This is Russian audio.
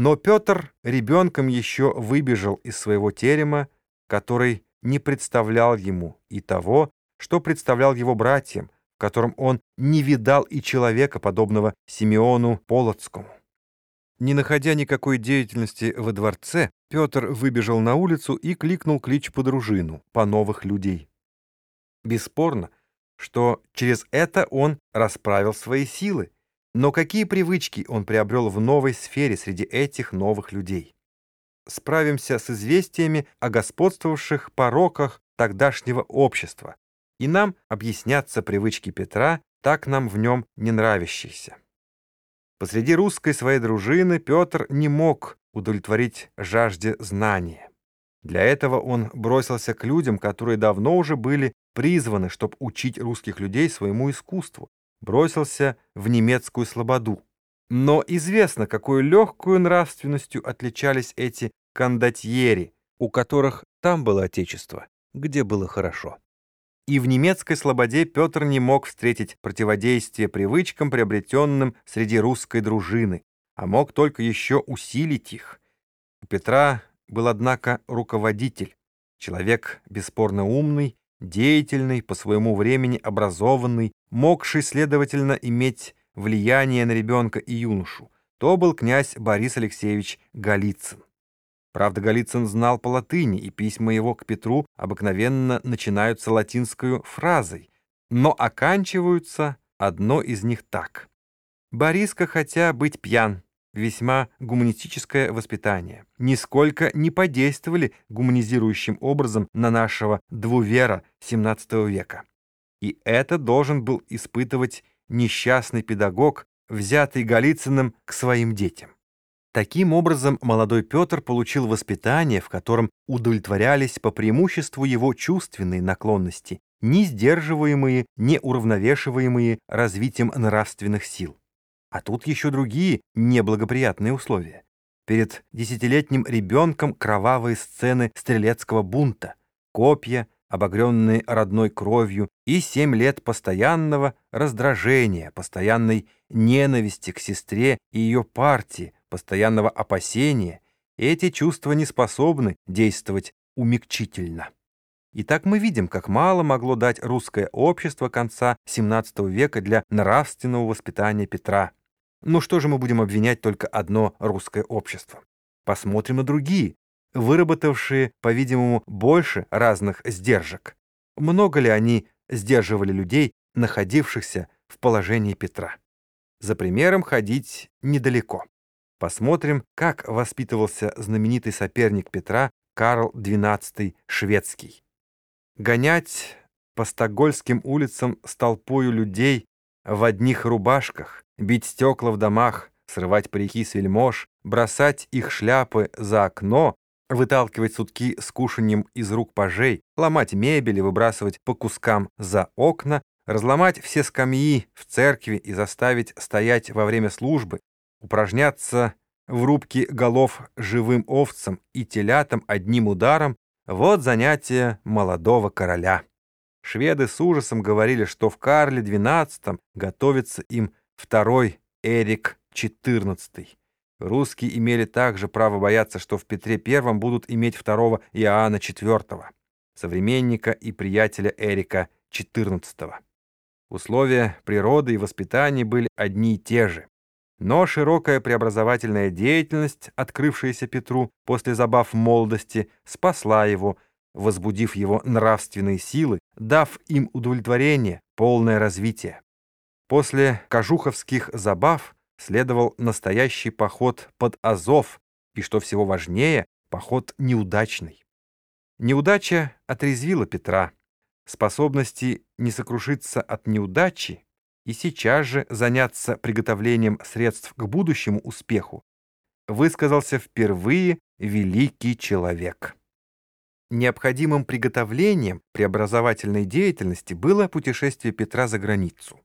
Но Петр ребенком еще выбежал из своего терема, который не представлял ему и того, что представлял его братьям, в котором он не видал и человека, подобного Симеону Полоцкому. Не находя никакой деятельности во дворце, Петр выбежал на улицу и кликнул клич по дружину, по новых людей. Бесспорно, что через это он расправил свои силы, но какие привычки он приобрел в новой сфере среди этих новых людей? Справимся с известиями о господствовавших пороках тогдашнего общества, и нам объяснятся привычки Петра, так нам в нем не нравящиеся. Посреди русской своей дружины Петр не мог удовлетворить жажде знания. Для этого он бросился к людям, которые давно уже были призваны, чтобы учить русских людей своему искусству, бросился в немецкую слободу. Но известно, какой легкую нравственностью отличались эти кондотьери, у которых там было отечество, где было хорошо. И в немецкой слободе Петр не мог встретить противодействие привычкам, приобретенным среди русской дружины, а мог только еще усилить их. У Петра был, однако, руководитель, человек бесспорно умный, деятельный, по своему времени образованный, могший, следовательно, иметь влияние на ребенка и юношу, то был князь Борис Алексеевич Голицын. Правда, Голицын знал по латыни, и письма его к Петру обыкновенно начинаются латинской фразой, но оканчиваются одно из них так. «Бориска хотя быть пьян, весьма гуманистическое воспитание, нисколько не подействовали гуманизирующим образом на нашего двувера XVII века. И это должен был испытывать несчастный педагог, взятый Голицыным к своим детям. Таким образом, молодой Петр получил воспитание, в котором удовлетворялись по преимуществу его чувственные наклонности, не сдерживаемые, не уравновешиваемые развитием нравственных сил. А тут еще другие неблагоприятные условия. Перед десятилетним ребенком кровавые сцены стрелецкого бунта, копья, обогренные родной кровью, и семь лет постоянного раздражения, постоянной ненависти к сестре и ее партии, постоянного опасения, эти чувства не способны действовать умягчительно. Итак, мы видим, как мало могло дать русское общество конца XVII века для нравственного воспитания Петра. Ну что же мы будем обвинять только одно русское общество? Посмотрим на другие, выработавшие, по-видимому, больше разных сдержек. Много ли они сдерживали людей, находившихся в положении Петра? За примером ходить недалеко. Посмотрим, как воспитывался знаменитый соперник Петра Карл XII шведский. Гонять по стокгольским улицам с толпою людей в одних рубашках, бить стекла в домах, срывать парики с вельмож, бросать их шляпы за окно, выталкивать сутки с кушаньем из рук пажей, ломать мебель и выбрасывать по кускам за окна, разломать все скамьи в церкви и заставить стоять во время службы, упражняться в рубке голов живым овцам и телятам одним ударом — вот занятие молодого короля. Шведы с ужасом говорили, что в Карле XII готовится им второй Эрик XIV. Русские имели также право бояться, что в Петре I будут иметь второго Иоанна IV, современника и приятеля Эрика XIV. Условия природы и воспитания были одни и те же. Но широкая преобразовательная деятельность, открывшаяся Петру после забав молодости, спасла его, возбудив его нравственные силы, дав им удовлетворение, полное развитие. После кожуховских забав следовал настоящий поход под Азов, и, что всего важнее, поход неудачный. Неудача отрезвила Петра. Способности не сокрушиться от неудачи и сейчас же заняться приготовлением средств к будущему успеху, высказался впервые великий человек. Необходимым приготовлением преобразовательной деятельности было путешествие Петра за границу.